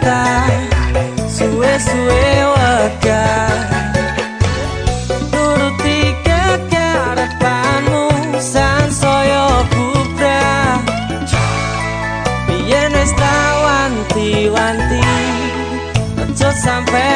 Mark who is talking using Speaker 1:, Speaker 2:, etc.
Speaker 1: tá Sue, sue, waka Nuruti kekarepanmu San soyo bubra Bien es wanti-wanti Ojo sampai